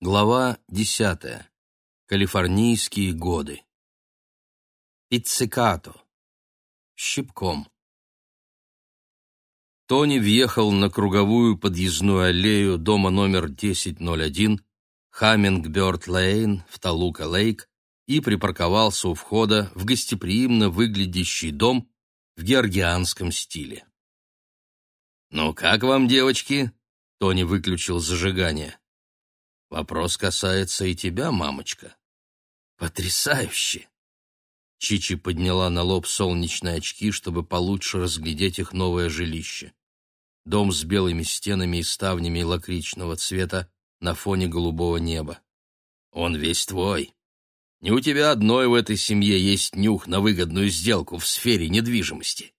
Глава десятая. Калифорнийские годы. Пиццикато. Щипком. Тони въехал на круговую подъездную аллею дома номер 1001 Хаммингбёрд-Лейн в Талука-Лейк и припарковался у входа в гостеприимно выглядящий дом в георгианском стиле. «Ну как вам, девочки?» — Тони выключил зажигание. Вопрос касается и тебя, мамочка. Потрясающе! Чичи подняла на лоб солнечные очки, чтобы получше разглядеть их новое жилище. Дом с белыми стенами и ставнями лакричного цвета на фоне голубого неба. Он весь твой. Не у тебя одной в этой семье есть нюх на выгодную сделку в сфере недвижимости.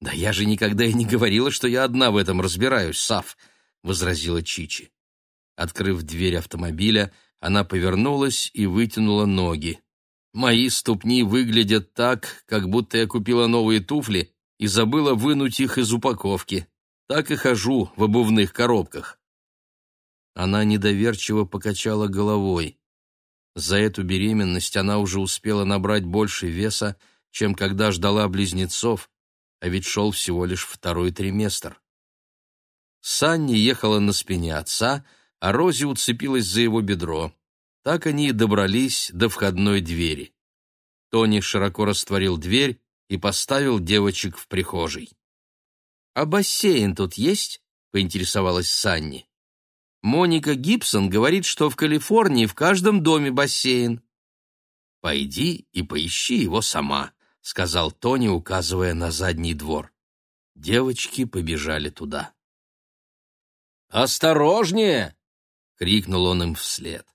Да я же никогда и не говорила, что я одна в этом разбираюсь, Сав, возразила Чичи. Открыв дверь автомобиля, она повернулась и вытянула ноги. Мои ступни выглядят так, как будто я купила новые туфли и забыла вынуть их из упаковки. Так и хожу в обувных коробках. Она недоверчиво покачала головой. За эту беременность она уже успела набрать больше веса, чем когда ждала близнецов, а ведь шел всего лишь второй триместр. Санни ехала на спине отца, а Рози уцепилась за его бедро. Так они и добрались до входной двери. Тони широко растворил дверь и поставил девочек в прихожей. «А бассейн тут есть?» — поинтересовалась Санни. «Моника Гибсон говорит, что в Калифорнии в каждом доме бассейн». «Пойди и поищи его сама», — сказал Тони, указывая на задний двор. Девочки побежали туда. «Осторожнее!» Крикнул он им вслед.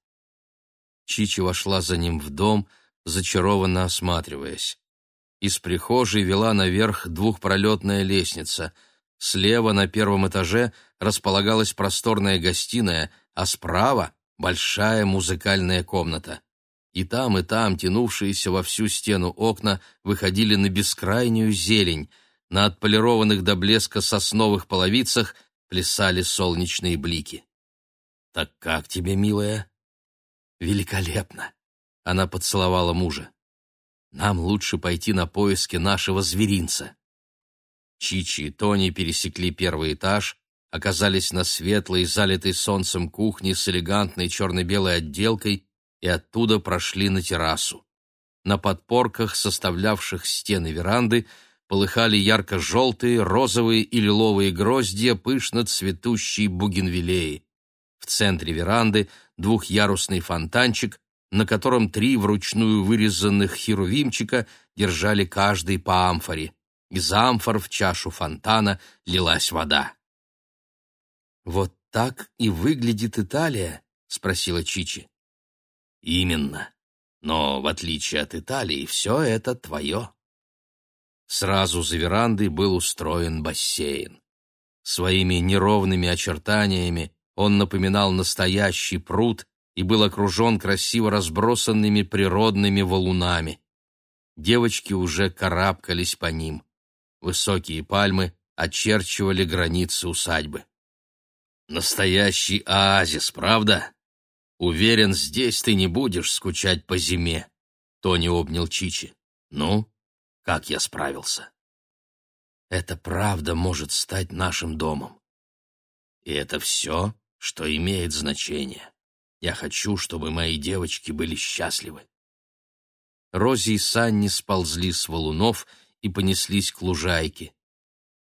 Чичи вошла за ним в дом, зачарованно осматриваясь. Из прихожей вела наверх двухпролетная лестница. Слева на первом этаже располагалась просторная гостиная, а справа — большая музыкальная комната. И там, и там тянувшиеся во всю стену окна выходили на бескрайнюю зелень. На отполированных до блеска сосновых половицах плясали солнечные блики. «Так как тебе, милая?» «Великолепно!» — она поцеловала мужа. «Нам лучше пойти на поиски нашего зверинца». Чичи и Тони пересекли первый этаж, оказались на светлой, залитой солнцем кухне с элегантной черно-белой отделкой и оттуда прошли на террасу. На подпорках, составлявших стены веранды, полыхали ярко-желтые, розовые и лиловые гроздья пышно цветущей бугенвиллеи. В центре веранды двухъярусный фонтанчик, на котором три вручную вырезанных херувимчика держали каждый по амфоре. Из амфор в чашу фонтана лилась вода. «Вот так и выглядит Италия?» — спросила Чичи. «Именно. Но, в отличие от Италии, все это твое». Сразу за верандой был устроен бассейн. Своими неровными очертаниями он напоминал настоящий пруд и был окружен красиво разбросанными природными валунами. Девочки уже карабкались по ним. Высокие пальмы очерчивали границы усадьбы. Настоящий оазис, правда? Уверен, здесь ты не будешь скучать по зиме. Тони обнял Чичи. Ну, как я справился? Это правда может стать нашим домом. И это все? Что имеет значение. Я хочу, чтобы мои девочки были счастливы. Рози и Санни сползли с валунов и понеслись к лужайке.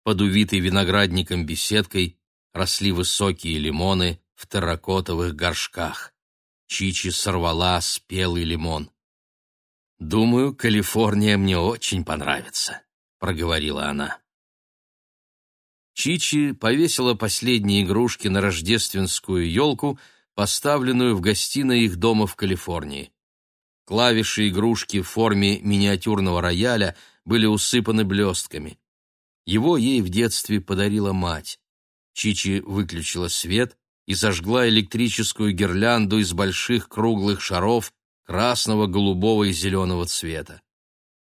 Под увитой виноградником беседкой росли высокие лимоны в терракотовых горшках. Чичи сорвала спелый лимон. «Думаю, Калифорния мне очень понравится», — проговорила она. Чичи повесила последние игрушки на рождественскую елку, поставленную в гостиной их дома в Калифорнии. Клавиши игрушки в форме миниатюрного рояля были усыпаны блестками. Его ей в детстве подарила мать. Чичи выключила свет и зажгла электрическую гирлянду из больших круглых шаров красного, голубого и зеленого цвета.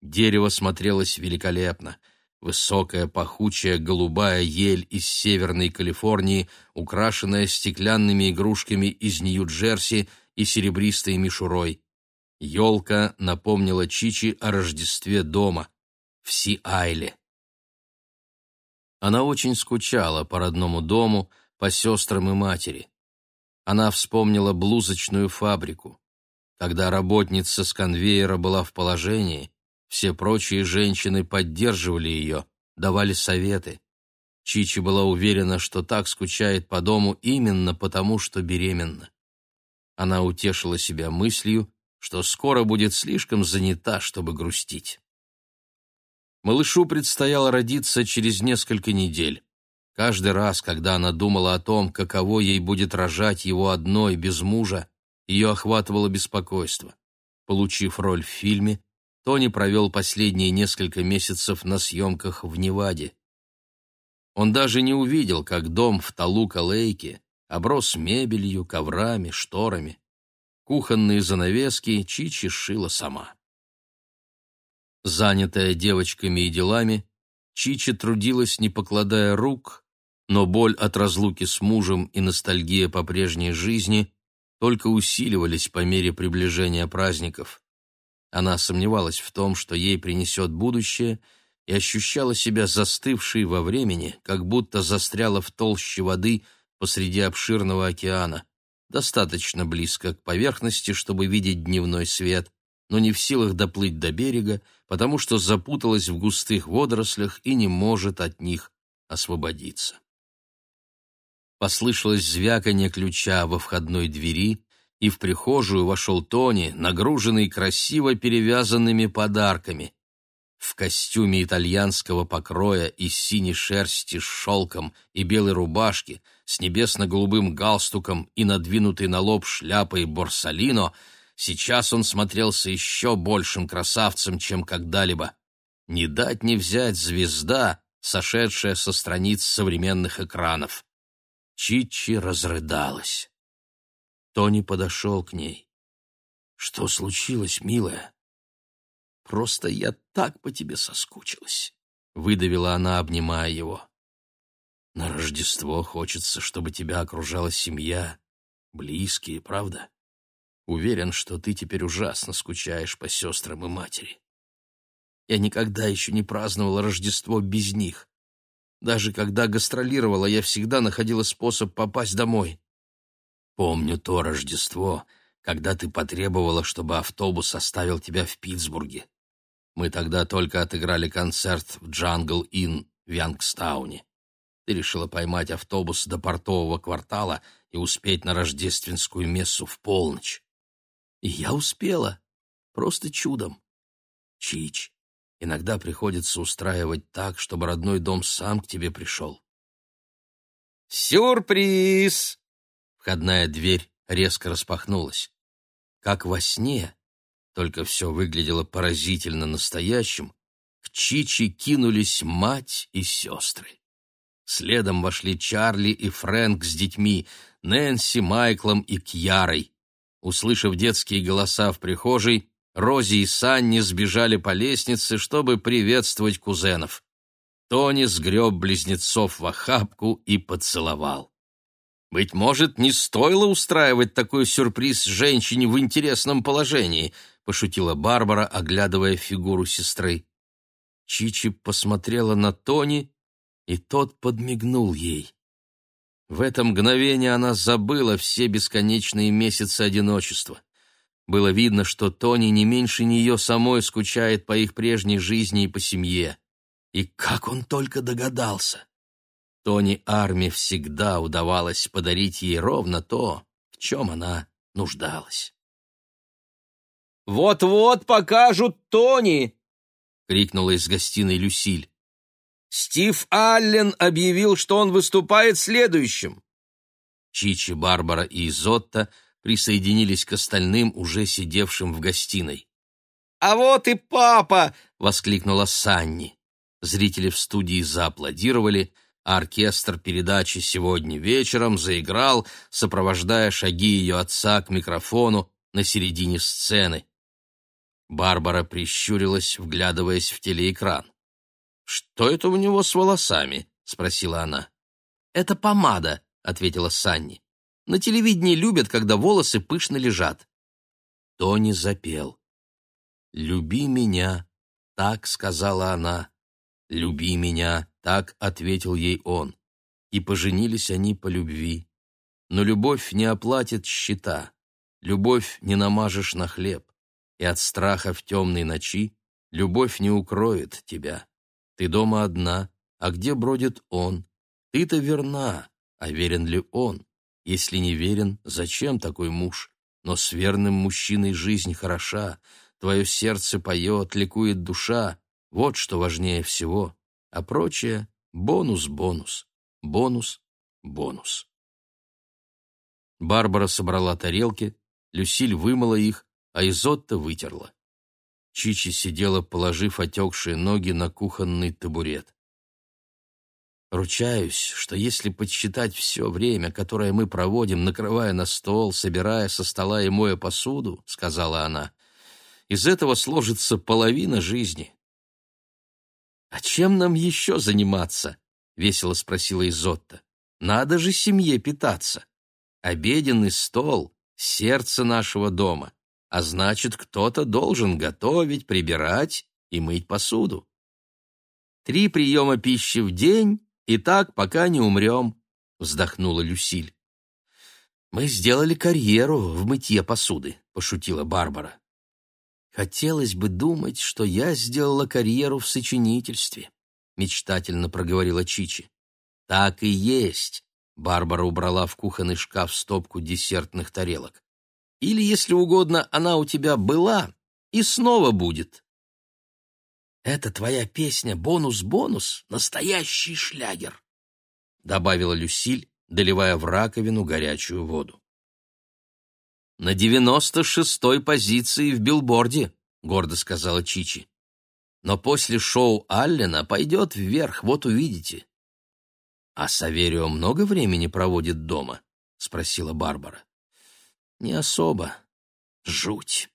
Дерево смотрелось великолепно — Высокая пахучая голубая ель из Северной Калифорнии, украшенная стеклянными игрушками из Нью-Джерси и серебристой мишурой. Елка напомнила Чичи о Рождестве дома, в Си-Айле. Она очень скучала по родному дому, по сестрам и матери. Она вспомнила блузочную фабрику. Когда работница с конвейера была в положении, все прочие женщины поддерживали ее, давали советы. Чичи была уверена, что так скучает по дому именно потому, что беременна. Она утешила себя мыслью, что скоро будет слишком занята, чтобы грустить. Малышу предстояло родиться через несколько недель. Каждый раз, когда она думала о том, каково ей будет рожать его одной, без мужа, ее охватывало беспокойство. Получив роль в фильме, Тони провел последние несколько месяцев на съемках в Неваде. Он даже не увидел, как дом в Талука-Лейке оброс мебелью, коврами, шторами. Кухонные занавески Чичи шила сама. Занятая девочками и делами, Чичи трудилась, не покладая рук, но боль от разлуки с мужем и ностальгия по прежней жизни только усиливались по мере приближения праздников. Она сомневалась в том, что ей принесет будущее, и ощущала себя застывшей во времени, как будто застряла в толще воды посреди обширного океана, достаточно близко к поверхности, чтобы видеть дневной свет, но не в силах доплыть до берега, потому что запуталась в густых водорослях и не может от них освободиться. Послышалось звяканье ключа во входной двери, и в прихожую вошел Тони, нагруженный красиво перевязанными подарками. В костюме итальянского покроя из синей шерсти с шелком и белой рубашки, с небесно-голубым галстуком и надвинутой на лоб шляпой борсалино, сейчас он смотрелся еще большим красавцем, чем когда-либо. Не дать не взять звезда, сошедшая со страниц современных экранов. Чичи разрыдалась. Тони подошел к ней. «Что случилось, милая?» «Просто я так по тебе соскучилась», — выдавила она, обнимая его. «На Рождество хочется, чтобы тебя окружала семья, близкие, правда? Уверен, что ты теперь ужасно скучаешь по сестрам и матери. Я никогда еще не праздновала Рождество без них. Даже когда гастролировала, я всегда находила способ попасть домой. Помню то Рождество, когда ты потребовала, чтобы автобус оставил тебя в Питтсбурге. Мы тогда только отыграли концерт в Джангл Inn в Янгстауне. Ты решила поймать автобус до портового квартала и успеть на рождественскую мессу в полночь. И я успела. Просто чудом. Чич, иногда приходится устраивать так, чтобы родной дом сам к тебе пришел. «Сюрприз!» Входная дверь резко распахнулась. Как во сне, только все выглядело поразительно настоящим, к Чичи кинулись мать и сестры. Следом вошли Чарли и Фрэнк с детьми, Нэнси, Майклом и Кьярой. Услышав детские голоса в прихожей, Рози и Санни сбежали по лестнице, чтобы приветствовать кузенов. Тони сгреб близнецов в охапку и поцеловал. Быть может, не стоило устраивать такой сюрприз женщине в интересном положении, пошутила Барбара, оглядывая фигуру сестры. Чичи посмотрела на Тони, и тот подмигнул ей. В это мгновение она забыла все бесконечные месяцы одиночества. Было видно, что Тони не меньше нее самой скучает по их прежней жизни и по семье. И как он только догадался! Тони Арми всегда удавалось подарить ей ровно то, в чем она нуждалась. «Вот-вот покажут Тони!» — крикнула из гостиной Люсиль. «Стив Аллен объявил, что он выступает следующим!» Чичи, Барбара и Изотта присоединились к остальным, уже сидевшим в гостиной. «А вот и папа!» — воскликнула Санни. Зрители в студии зааплодировали — оркестр передачи сегодня вечером заиграл, сопровождая шаги ее отца к микрофону на середине сцены. Барбара прищурилась, вглядываясь в телеэкран. «Что это у него с волосами?» — спросила она. «Это помада», — ответила Санни. «На телевидении любят, когда волосы пышно лежат». Тони запел. «Люби меня», — так сказала она. «Люби меня», — так ответил ей он. И поженились они по любви. Но любовь не оплатит счета, любовь не намажешь на хлеб, и от страха в темной ночи любовь не укроет тебя. Ты дома одна, а где бродит он? Ты-то верна, а верен ли он? Если не верен, зачем такой муж? Но с верным мужчиной жизнь хороша, твое сердце поет, ликует душа, вот что важнее всего, а прочее — бонус-бонус, бонус-бонус. Барбара собрала тарелки, Люсиль вымыла их, а Изотта вытерла. Чичи сидела, положив отекшие ноги на кухонный табурет. Ручаюсь, что если подсчитать все время, которое мы проводим, накрывая на стол, собирая со стола и моя посуду, — сказала она, — из этого сложится половина жизни. — А чем нам еще заниматься? — весело спросила Изотта. — Надо же семье питаться. Обеденный стол — сердце нашего дома а значит, кто-то должен готовить, прибирать и мыть посуду. Три приема пищи в день, и так, пока не умрем, — вздохнула Люсиль. «Мы сделали карьеру в мытье посуды», — пошутила Барбара. «Хотелось бы думать, что я сделала карьеру в сочинительстве», — мечтательно проговорила Чичи. «Так и есть», — Барбара убрала в кухонный шкаф стопку десертных тарелок. Или, если угодно, она у тебя была и снова будет. «Это твоя песня «Бонус-бонус» — настоящий шлягер», — добавила Люсиль, доливая в раковину горячую воду. «На девяносто шестой позиции в билборде», — гордо сказала Чичи. «Но после шоу Аллена пойдет вверх, вот увидите». «А Саверио много времени проводит дома?» — спросила Барбара. Не особо. Жуть.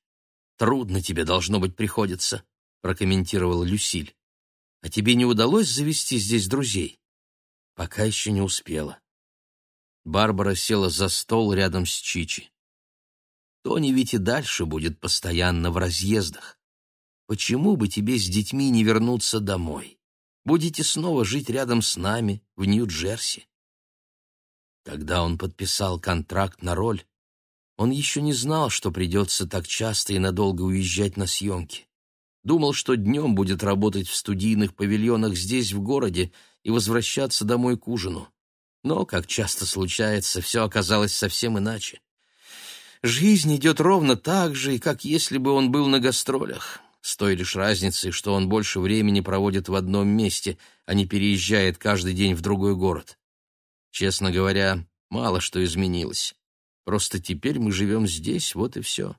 Трудно тебе, должно быть, приходится, прокомментировала Люсиль. А тебе не удалось завести здесь друзей? Пока еще не успела. Барбара села за стол рядом с Чичи. Тони ведь и дальше будет постоянно в разъездах. Почему бы тебе с детьми не вернуться домой? Будете снова жить рядом с нами в Нью-Джерси. Когда он подписал контракт на роль, он еще не знал, что придется так часто и надолго уезжать на съемки. Думал, что днем будет работать в студийных павильонах здесь, в городе, и возвращаться домой к ужину. Но, как часто случается, все оказалось совсем иначе. Жизнь идет ровно так же, как если бы он был на гастролях, с той лишь разницей, что он больше времени проводит в одном месте, а не переезжает каждый день в другой город. Честно говоря, мало что изменилось. Просто теперь мы живем здесь, вот и все.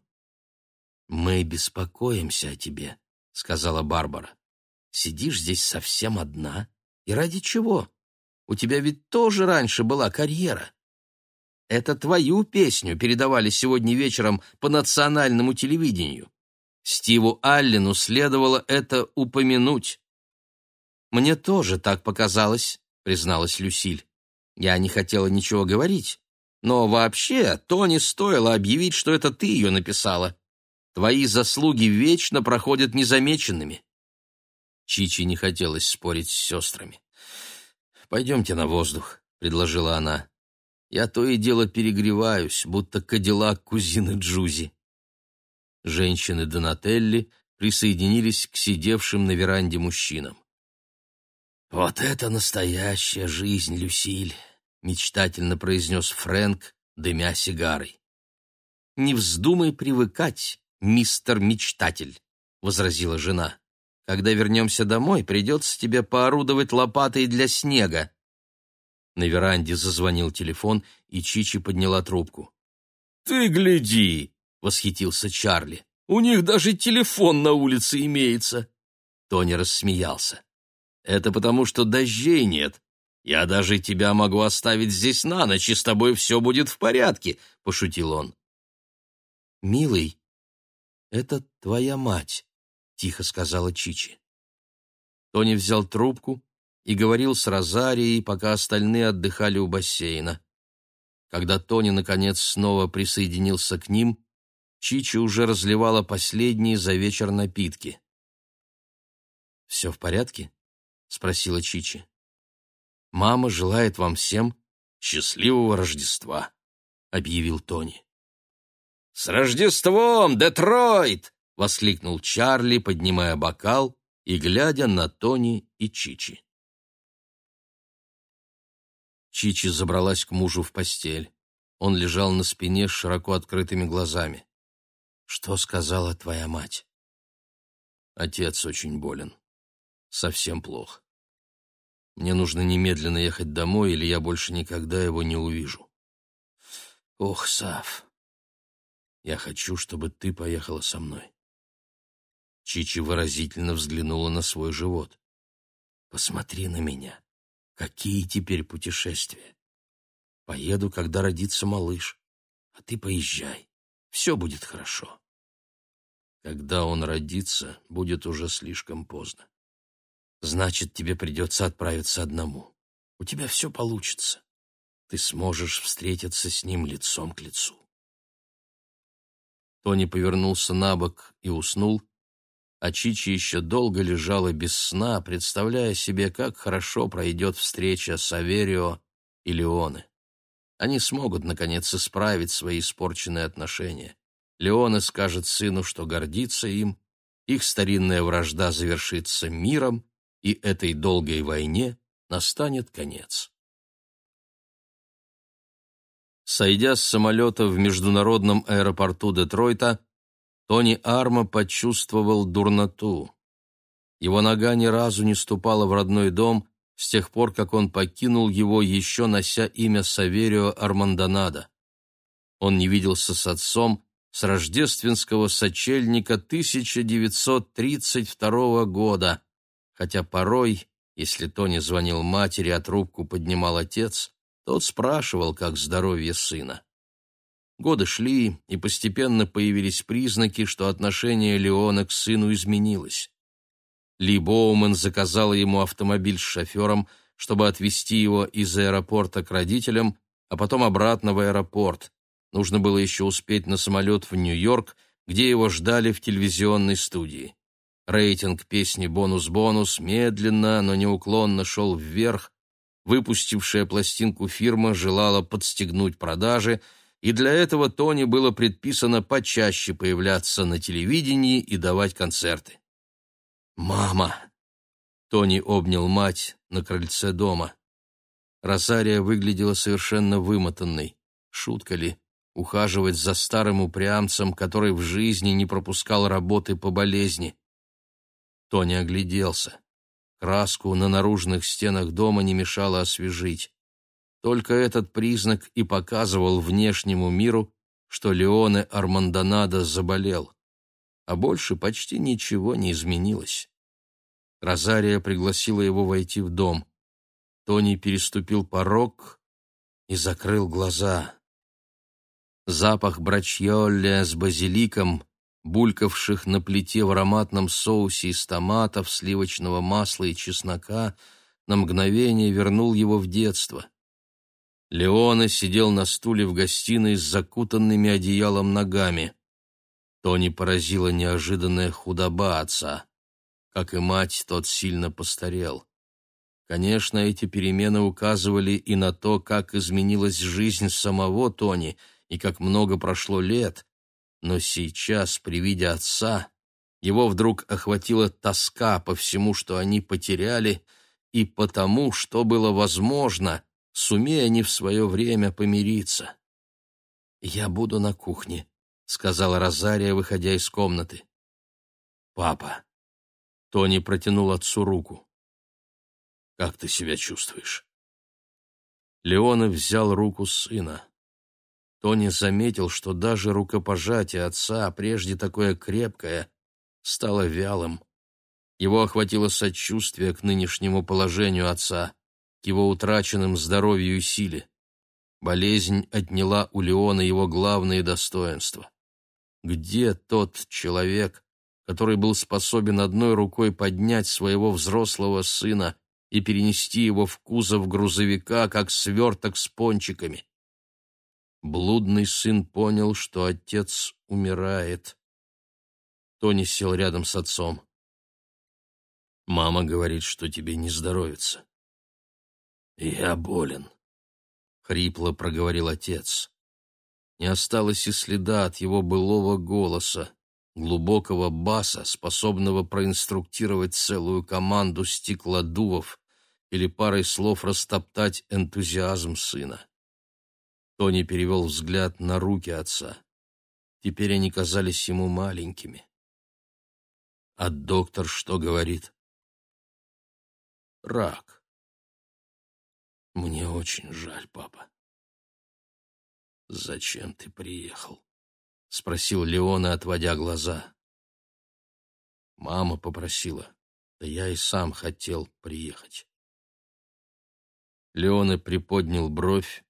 «Мы беспокоимся о тебе», — сказала Барбара. «Сидишь здесь совсем одна. И ради чего? У тебя ведь тоже раньше была карьера. Это твою песню передавали сегодня вечером по национальному телевидению. Стиву Аллену следовало это упомянуть». «Мне тоже так показалось», — призналась Люсиль. «Я не хотела ничего говорить, но вообще, Тони стоило объявить, что это ты ее написала. Твои заслуги вечно проходят незамеченными. Чичи не хотелось спорить с сестрами. «Пойдемте на воздух», — предложила она. «Я то и дело перегреваюсь, будто кадиллак кузины Джузи». Женщины Донателли присоединились к сидевшим на веранде мужчинам. «Вот это настоящая жизнь, Люсиль!» — мечтательно произнес Фрэнк, дымя сигарой. «Не вздумай привыкать, мистер Мечтатель», — возразила жена. «Когда вернемся домой, придется тебе поорудовать лопатой для снега». На веранде зазвонил телефон, и Чичи подняла трубку. «Ты гляди!» — восхитился Чарли. «У них даже телефон на улице имеется!» Тони рассмеялся. «Это потому, что дождей нет, «Я даже тебя могу оставить здесь на ночь, и с тобой все будет в порядке», — пошутил он. «Милый, это твоя мать», — тихо сказала Чичи. Тони взял трубку и говорил с Розарией, пока остальные отдыхали у бассейна. Когда Тони, наконец, снова присоединился к ним, Чичи уже разливала последние за вечер напитки. «Все в порядке?» — спросила Чичи. «Мама желает вам всем счастливого Рождества», — объявил Тони. «С Рождеством, Детройт!» — воскликнул Чарли, поднимая бокал и глядя на Тони и Чичи. Чичи забралась к мужу в постель. Он лежал на спине с широко открытыми глазами. «Что сказала твоя мать?» «Отец очень болен. Совсем плохо. Мне нужно немедленно ехать домой, или я больше никогда его не увижу». «Ох, Сав, я хочу, чтобы ты поехала со мной». Чичи выразительно взглянула на свой живот. «Посмотри на меня. Какие теперь путешествия? Поеду, когда родится малыш, а ты поезжай. Все будет хорошо. Когда он родится, будет уже слишком поздно. Значит, тебе придется отправиться одному. У тебя все получится. Ты сможешь встретиться с ним лицом к лицу. Тони повернулся на бок и уснул, а Чичи еще долго лежала без сна, представляя себе, как хорошо пройдет встреча с Аверио и Леоне. Они смогут, наконец, исправить свои испорченные отношения. Леоне скажет сыну, что гордится им, их старинная вражда завершится миром, и этой долгой войне настанет конец. Сойдя с самолета в международном аэропорту Детройта, Тони Арма почувствовал дурноту. Его нога ни разу не ступала в родной дом с тех пор, как он покинул его, еще нося имя Саверио Армандонада. Он не виделся с отцом с рождественского сочельника 1932 года, хотя порой, если Тони звонил матери, а трубку поднимал отец, тот спрашивал, как здоровье сына. Годы шли, и постепенно появились признаки, что отношение Леона к сыну изменилось. Ли Боуман заказала ему автомобиль с шофером, чтобы отвезти его из аэропорта к родителям, а потом обратно в аэропорт. Нужно было еще успеть на самолет в Нью-Йорк, где его ждали в телевизионной студии. Рейтинг песни «Бонус-бонус» медленно, но неуклонно шел вверх. Выпустившая пластинку фирма желала подстегнуть продажи – и для этого Тони было предписано почаще появляться на телевидении и давать концерты. «Мама!» Тони обнял мать на крыльце дома. Розария выглядела совершенно вымотанной. Шутка ли? Ухаживать за старым упрямцем, который в жизни не пропускал работы по болезни. Тони огляделся. Краску на наружных стенах дома не мешало освежить. Только этот признак и показывал внешнему миру, что Леоне Армандонадо заболел. А больше почти ничего не изменилось. Розария пригласила его войти в дом. Тони переступил порог и закрыл глаза. Запах брачьолля с базиликом, булькавших на плите в ароматном соусе из томатов, сливочного масла и чеснока, на мгновение вернул его в детство. Леона сидел на стуле в гостиной с закутанными одеялом ногами. Тони поразила неожиданная худоба отца. Как и мать, тот сильно постарел. Конечно, эти перемены указывали и на то, как изменилась жизнь самого Тони и как много прошло лет, но сейчас, при виде отца, его вдруг охватила тоска по всему, что они потеряли, и потому, что было возможно — сумея они в свое время помириться. «Я буду на кухне», — сказала Розария, выходя из комнаты. «Папа», — Тони протянул отцу руку. «Как ты себя чувствуешь?» Леона взял руку сына. Тони заметил, что даже рукопожатие отца, прежде такое крепкое, стало вялым. Его охватило сочувствие к нынешнему положению отца к его утраченным здоровью и силе. Болезнь отняла у Леона его главные достоинства. Где тот человек, который был способен одной рукой поднять своего взрослого сына и перенести его в кузов грузовика, как сверток с пончиками. Блудный сын понял, что отец умирает. Тони сел рядом с отцом. «Мама говорит, что тебе не здоровится». «Я болен», — хрипло проговорил отец. Не осталось и следа от его былого голоса, глубокого баса, способного проинструктировать целую команду стеклодувов или парой слов растоптать энтузиазм сына. Тони перевел взгляд на руки отца. Теперь они казались ему маленькими. А доктор что говорит? Рак. Мне очень жаль, папа. Зачем ты приехал? Спросил Леона, отводя глаза. Мама попросила, да я и сам хотел приехать. Леоне приподнял бровь,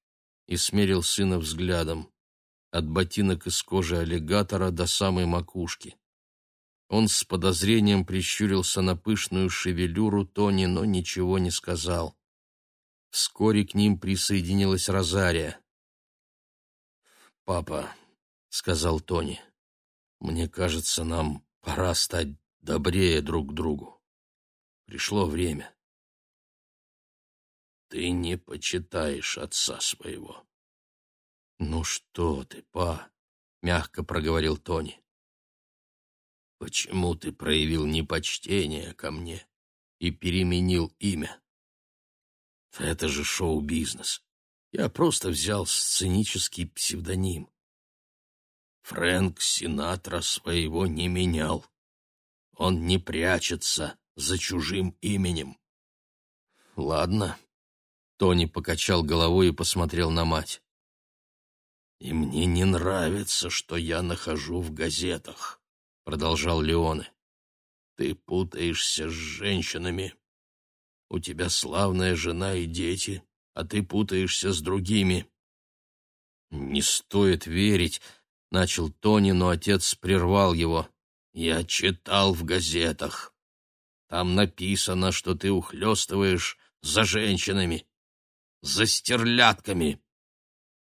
и смерил сына взглядом, от ботинок из кожи аллигатора до самой макушки. Он с подозрением прищурился на пышную шевелюру Тони, но ничего не сказал. Вскоре к ним присоединилась Розария. «Папа», — сказал Тони, — «мне кажется, нам пора стать добрее друг к другу. Пришло время». Ты не почитаешь отца своего. Ну что ты, па, мягко проговорил Тони. Почему ты проявил непочтение ко мне и переменил имя? Это же шоу-бизнес. Я просто взял сценический псевдоним. Фрэнк Синатра своего не менял. Он не прячется за чужим именем. Ладно, Тони покачал головой и посмотрел на мать. «И мне не нравится, что я нахожу в газетах», — продолжал Леоне. «Ты путаешься с женщинами. У тебя славная жена и дети, а ты путаешься с другими». «Не стоит верить», — начал Тони, но отец прервал его. «Я читал в газетах. Там написано, что ты ухлёстываешь за женщинами за стерлятками.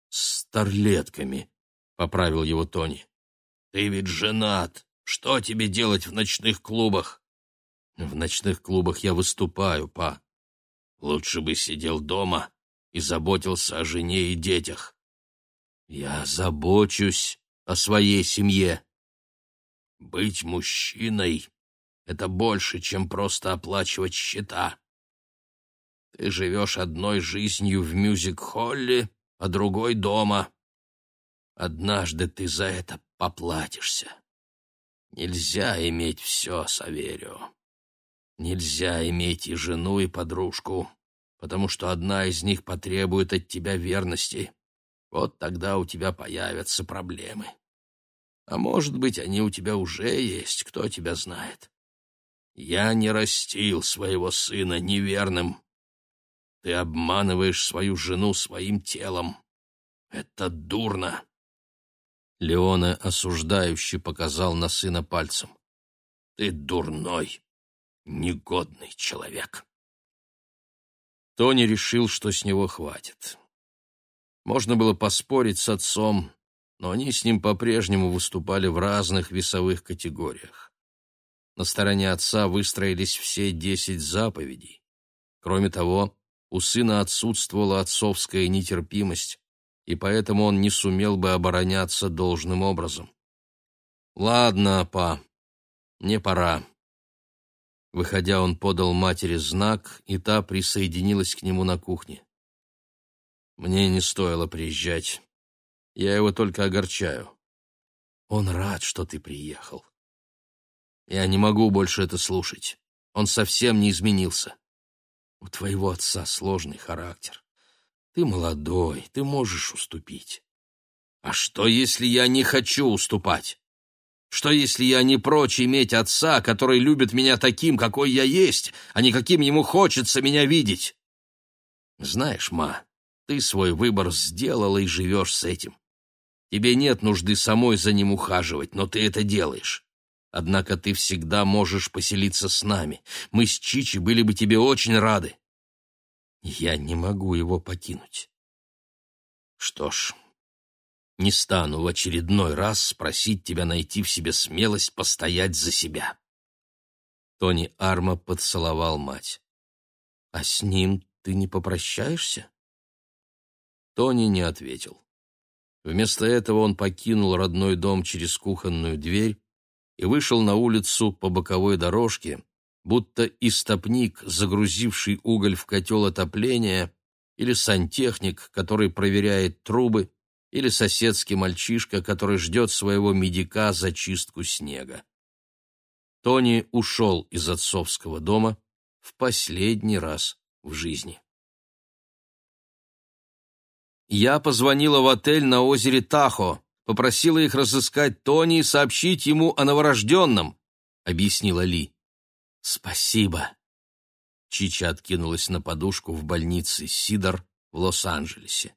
Старлетками, поправил его Тони. Ты ведь женат. Что тебе делать в ночных клубах? В ночных клубах я выступаю, па. Лучше бы сидел дома и заботился о жене и детях. Я забочусь о своей семье. Быть мужчиной — это больше, чем просто оплачивать счета. Ты живешь одной жизнью в мюзик-холле, а другой дома. Однажды ты за это поплатишься. Нельзя иметь все, Саверио. Нельзя иметь и жену, и подружку, потому что одна из них потребует от тебя верности. Вот тогда у тебя появятся проблемы. А может быть, они у тебя уже есть, кто тебя знает. Я не растил своего сына неверным. Ты обманываешь свою жену своим телом. Это дурно. Леоне осуждающе показал на сына пальцем. Ты дурной, негодный человек. Тони решил, что с него хватит. Можно было поспорить с отцом, но они с ним по-прежнему выступали в разных весовых категориях. На стороне отца выстроились все десять заповедей. Кроме того, у сына отсутствовала отцовская нетерпимость, и поэтому он не сумел бы обороняться должным образом. «Ладно, па, мне пора». Выходя, он подал матери знак, и та присоединилась к нему на кухне. «Мне не стоило приезжать. Я его только огорчаю. Он рад, что ты приехал. Я не могу больше это слушать. Он совсем не изменился. У твоего отца сложный характер. Ты молодой, ты можешь уступить. А что, если я не хочу уступать? Что, если я не прочь иметь отца, который любит меня таким, какой я есть, а не каким ему хочется меня видеть? Знаешь, ма, ты свой выбор сделала и живешь с этим. Тебе нет нужды самой за ним ухаживать, но ты это делаешь. Однако ты всегда можешь поселиться с нами. Мы с Чичи были бы тебе очень рады. Я не могу его покинуть. Что ж, не стану в очередной раз просить тебя найти в себе смелость постоять за себя. Тони Арма поцеловал мать. А с ним ты не попрощаешься? Тони не ответил. Вместо этого он покинул родной дом через кухонную дверь и вышел на улицу по боковой дорожке, будто истопник, загрузивший уголь в котел отопления, или сантехник, который проверяет трубы, или соседский мальчишка, который ждет своего медика за чистку снега. Тони ушел из отцовского дома в последний раз в жизни. Я позвонила в отель на озере Тахо, попросила их разыскать Тони и сообщить ему о новорожденном, — объяснила Ли. «Спасибо». Чича откинулась на подушку в больнице Сидор в Лос-Анджелесе.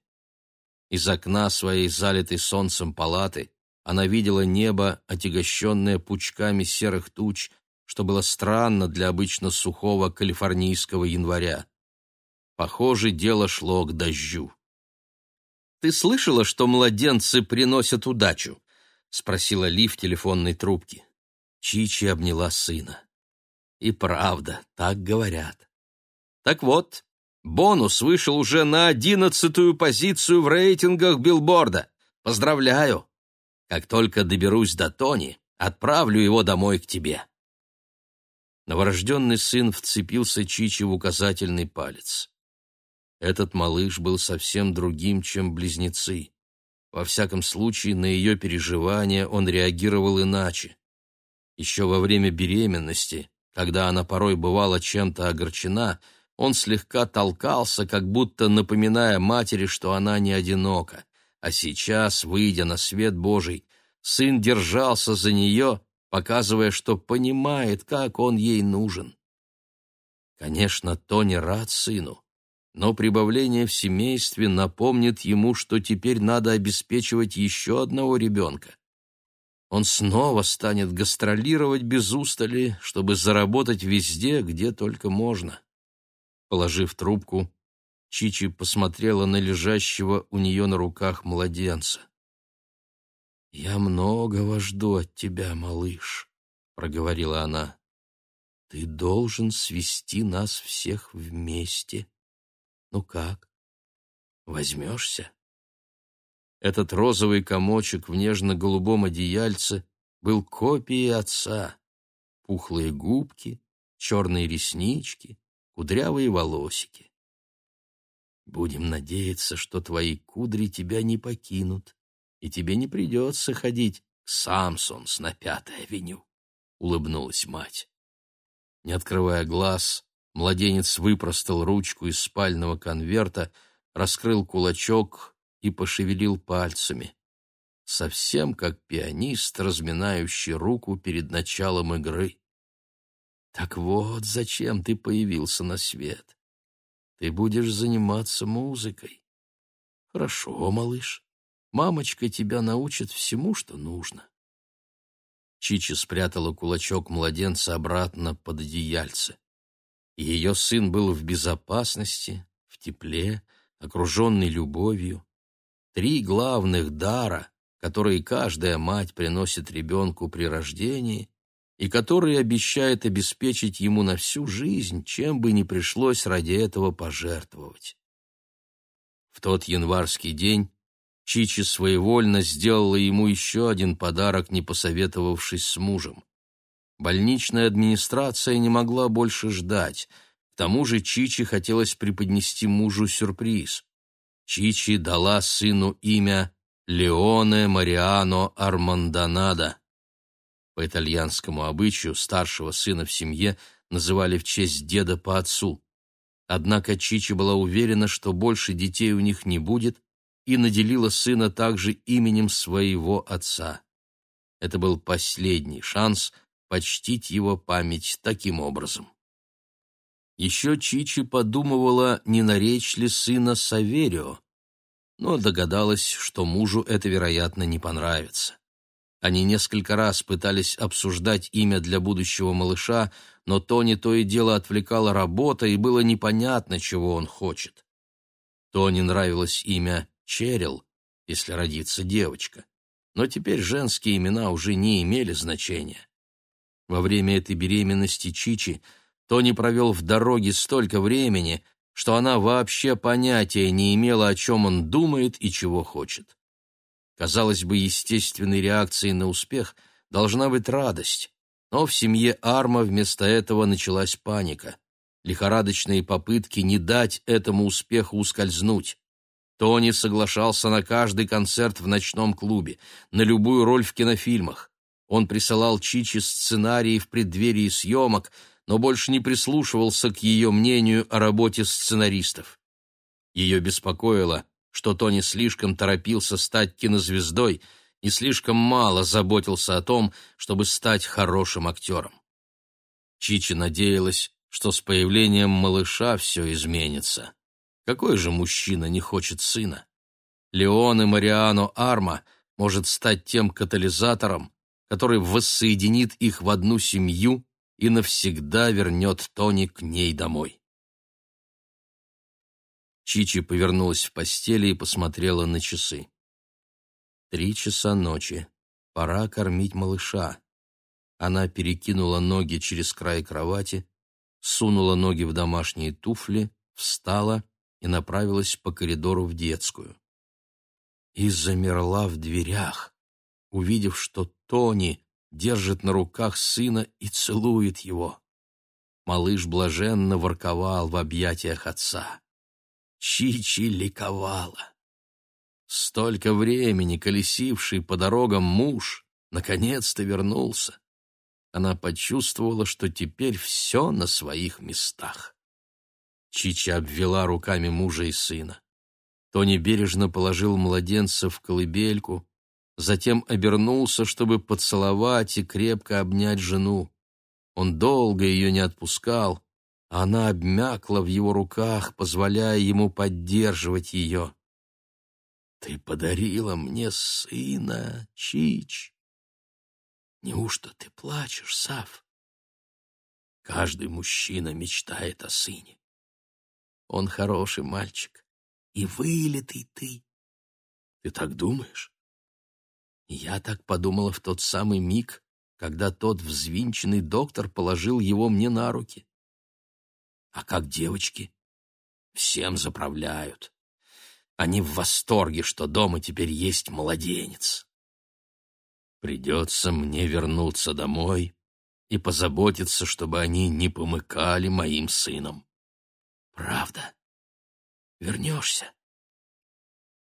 Из окна своей залитой солнцем палаты она видела небо, отягощенное пучками серых туч, что было странно для обычно сухого калифорнийского января. Похоже, дело шло к дождю. «Ты слышала, что младенцы приносят удачу?» — спросила Ли в телефонной трубке. Чичи обняла сына. «И правда, так говорят». «Так вот, бонус вышел уже на одиннадцатую позицию в рейтингах билборда. Поздравляю! Как только доберусь до Тони, отправлю его домой к тебе». Новорожденный сын вцепился Чичи в указательный палец. Этот малыш был совсем другим, чем близнецы. Во всяком случае, на ее переживания он реагировал иначе. Еще во время беременности, когда она порой бывала чем-то огорчена, он слегка толкался, как будто напоминая матери, что она не одинока. А сейчас, выйдя на свет Божий, сын держался за нее, показывая, что понимает, как он ей нужен. Конечно, Тони рад сыну, но прибавление в семействе напомнит ему, что теперь надо обеспечивать еще одного ребенка. Он снова станет гастролировать без устали, чтобы заработать везде, где только можно. Положив трубку, Чичи посмотрела на лежащего у нее на руках младенца. «Я многого жду от тебя, малыш», — проговорила она. «Ты должен свести нас всех вместе». Ну как? Возьмешься? Этот розовый комочек в нежно-голубом одеяльце был копией отца. Пухлые губки, черные реснички, кудрявые волосики. Будем надеяться, что твои кудри тебя не покинут, и тебе не придется ходить Самсонс на Пятой авеню, — улыбнулась мать. Не открывая глаз, Младенец выпростал ручку из спального конверта, раскрыл кулачок и пошевелил пальцами. Совсем как пианист, разминающий руку перед началом игры. Так вот, зачем ты появился на свет. Ты будешь заниматься музыкой. Хорошо, малыш. Мамочка тебя научит всему, что нужно. Чичи спрятала кулачок младенца обратно под одеяльце. Ее сын был в безопасности, в тепле, окруженный любовью. Три главных дара, которые каждая мать приносит ребенку при рождении и которые обещает обеспечить ему на всю жизнь, чем бы ни пришлось ради этого пожертвовать. В тот январский день Чичи своевольно сделала ему еще один подарок, не посоветовавшись с мужем. Больничная администрация не могла больше ждать. К тому же Чичи хотелось преподнести мужу сюрприз. Чичи дала сыну имя Леоне Мариано Армандонадо. По итальянскому обычаю старшего сына в семье называли в честь деда по отцу. Однако Чичи была уверена, что больше детей у них не будет, и наделила сына также именем своего отца. Это был последний шанс – почтить его память таким образом. Еще Чичи подумывала, не наречь ли сына Саверио, но догадалась, что мужу это, вероятно, не понравится. Они несколько раз пытались обсуждать имя для будущего малыша, но Тони то и дело отвлекала работа, и было непонятно, чего он хочет. Тони нравилось имя Черил, если родится девочка, но теперь женские имена уже не имели значения. Во время этой беременности Чичи Тони провел в дороге столько времени, что она вообще понятия не имела, о чем он думает и чего хочет. Казалось бы, естественной реакцией на успех должна быть радость, но в семье Арма вместо этого началась паника, лихорадочные попытки не дать этому успеху ускользнуть. Тони соглашался на каждый концерт в ночном клубе, на любую роль в кинофильмах. Он присылал Чичи сценарии в преддверии съемок, но больше не прислушивался к ее мнению о работе сценаристов. Ее беспокоило, что Тони слишком торопился стать кинозвездой и слишком мало заботился о том, чтобы стать хорошим актером. Чичи надеялась, что с появлением малыша все изменится. Какой же мужчина не хочет сына? Леон и Мариано Арма может стать тем катализатором, который воссоединит их в одну семью и навсегда вернет Тони к ней домой. Чичи повернулась в постели и посмотрела на часы. Три часа ночи. Пора кормить малыша. Она перекинула ноги через край кровати, сунула ноги в домашние туфли, встала и направилась по коридору в детскую. И замерла в дверях, увидев, что Тони держит на руках сына и целует его. Малыш блаженно ворковал в объятиях отца. Чичи ликовала. Столько времени колесивший по дорогам муж наконец-то вернулся. Она почувствовала, что теперь все на своих местах. Чичи обвела руками мужа и сына. Тони бережно положил младенца в колыбельку, затем обернулся, чтобы поцеловать и крепко обнять жену. Он долго ее не отпускал, она обмякла в его руках, позволяя ему поддерживать ее. «Ты подарила мне сына, Чич. Неужто ты плачешь, Сав?» Каждый мужчина мечтает о сыне. Он хороший мальчик, и вылитый ты. Ты так думаешь? Я так подумала в тот самый миг, когда тот взвинченный доктор положил его мне на руки. А как девочки? Всем заправляют. Они в восторге, что дома теперь есть младенец. Придется мне вернуться домой и позаботиться, чтобы они не помыкали моим сыном. Правда? Вернешься?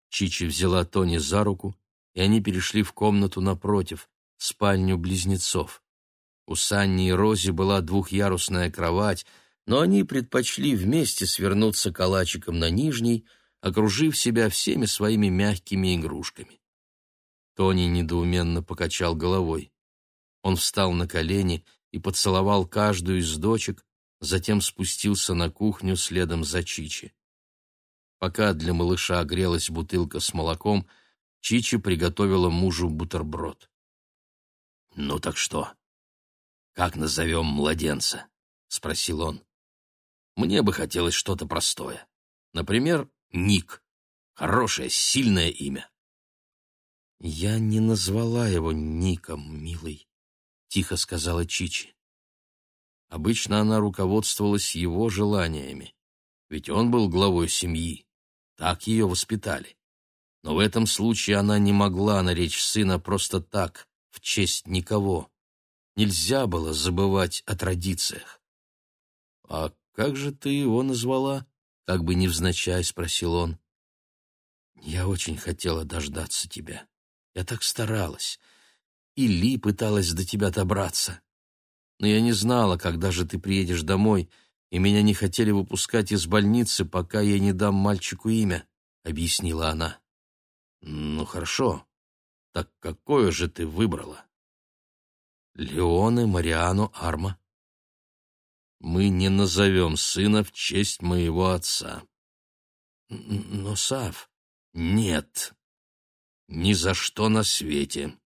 Чичи взяла Тони за руку, и они перешли в комнату напротив, спальню близнецов. У Санни и Рози была двухъярусная кровать, но они предпочли вместе свернуться калачиком на нижней, окружив себя всеми своими мягкими игрушками. Тони недоуменно покачал головой. Он встал на колени и поцеловал каждую из дочек, затем спустился на кухню следом за Чичи. Пока для малыша грелась бутылка с молоком, Чичи приготовила мужу бутерброд. «Ну так что? Как назовем младенца?» — спросил он. Мне бы хотелось что-то простое. Например, Ник. Хорошее, сильное имя. «Я не назвала его Ником, милый», — тихо сказала Чичи. Обычно она руководствовалась его желаниями, ведь он был главой семьи. Так ее воспитали. Но в этом случае она не могла наречь сына просто так, в честь никого. Нельзя было забывать о традициях. «А «Как же ты его назвала?» — как бы невзначай спросил он. «Я очень хотела дождаться тебя. Я так старалась. И Ли пыталась до тебя добраться. Но я не знала, когда же ты приедешь домой, и меня не хотели выпускать из больницы, пока я не дам мальчику имя», — объяснила она. «Ну, хорошо. Так какое же ты выбрала?» «Леоне Мариано Арма», мы не назовем сына в честь моего отца. Но, Сав, нет, ни за что на свете.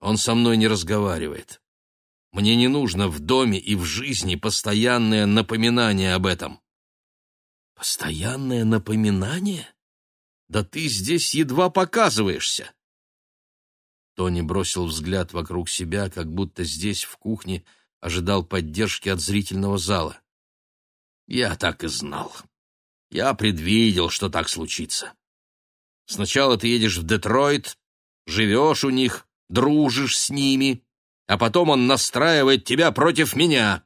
Он со мной не разговаривает. Мне не нужно в доме и в жизни постоянное напоминание об этом. Постоянное напоминание? Да ты здесь едва показываешься. Тони бросил взгляд вокруг себя, как будто здесь, в кухне, ожидал поддержки от зрительного зала. «Я так и знал. Я предвидел, что так случится. Сначала ты едешь в Детройт, живешь у них, дружишь с ними, а потом он настраивает тебя против меня.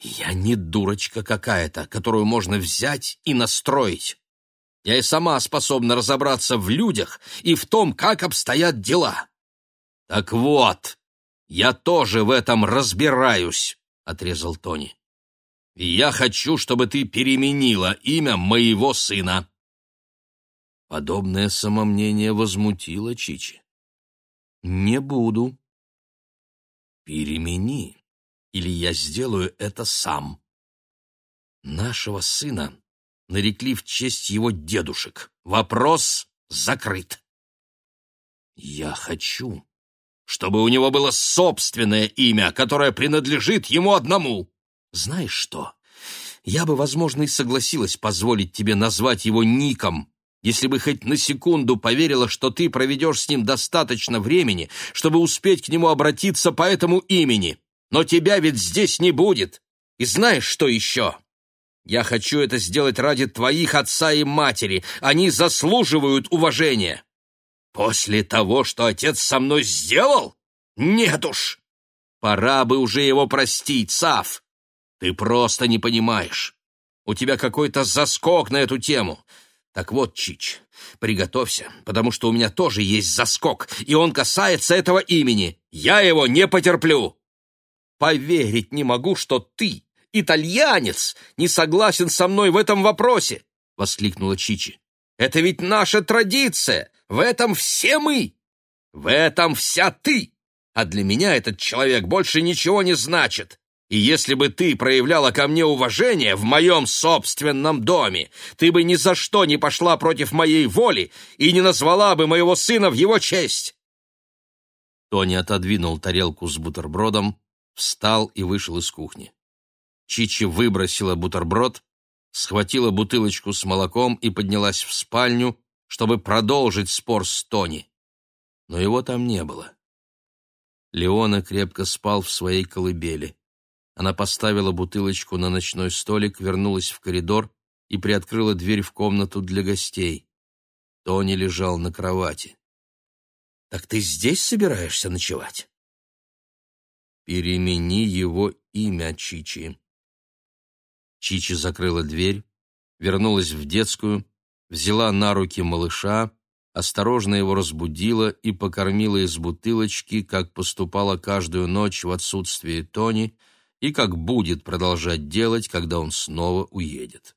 Я не дурочка какая-то, которую можно взять и настроить. Я и сама способна разобраться в людях и в том, как обстоят дела. Так вот, я тоже в этом разбираюсь, отрезал Тони. И я хочу, чтобы ты переменила имя моего сына. Подобное самомнение возмутило Чичи. «Не буду». «Перемени, или я сделаю это сам». Нашего сына нарекли в честь его дедушек. Вопрос закрыт. Я хочу, чтобы у него было собственное имя, которое принадлежит ему одному. Знаешь что? Я бы, возможно, и согласилась позволить тебе назвать его Ником, если бы хоть на секунду поверила, что ты проведешь с ним достаточно времени, чтобы успеть к нему обратиться по этому имени. Но тебя ведь здесь не будет. И знаешь, что еще? Я хочу это сделать ради твоих отца и матери. Они заслуживают уважения. После того, что отец со мной сделал? Нет уж. Пора бы уже его простить, Сав. Ты просто не понимаешь. У тебя какой-то заскок на эту тему. Так вот, Чич, приготовься, потому что у меня тоже есть заскок, и он касается этого имени. Я его не потерплю. Поверить не могу, что ты, итальянец, не согласен со мной в этом вопросе, воскликнула Чичи. Это ведь наша традиция. В этом все мы. В этом вся ты. А для меня этот человек больше ничего не значит. И если бы ты проявляла ко мне уважение в моем собственном доме, ты бы ни за что не пошла против моей воли и не назвала бы моего сына в его честь. Тони отодвинул тарелку с бутербродом, встал и вышел из кухни. Чичи выбросила бутерброд, схватила бутылочку с молоком и поднялась в спальню, чтобы продолжить спор с Тони. Но его там не было. Леона крепко спал в своей колыбели. Она поставила бутылочку на ночной столик, вернулась в коридор и приоткрыла дверь в комнату для гостей. Тони лежал на кровати. «Так ты здесь собираешься ночевать?» «Перемени его имя, Чичи». Чичи закрыла дверь, вернулась в детскую, взяла на руки малыша, осторожно его разбудила и покормила из бутылочки, как поступала каждую ночь в отсутствие Тони, и как будет продолжать делать, когда он снова уедет.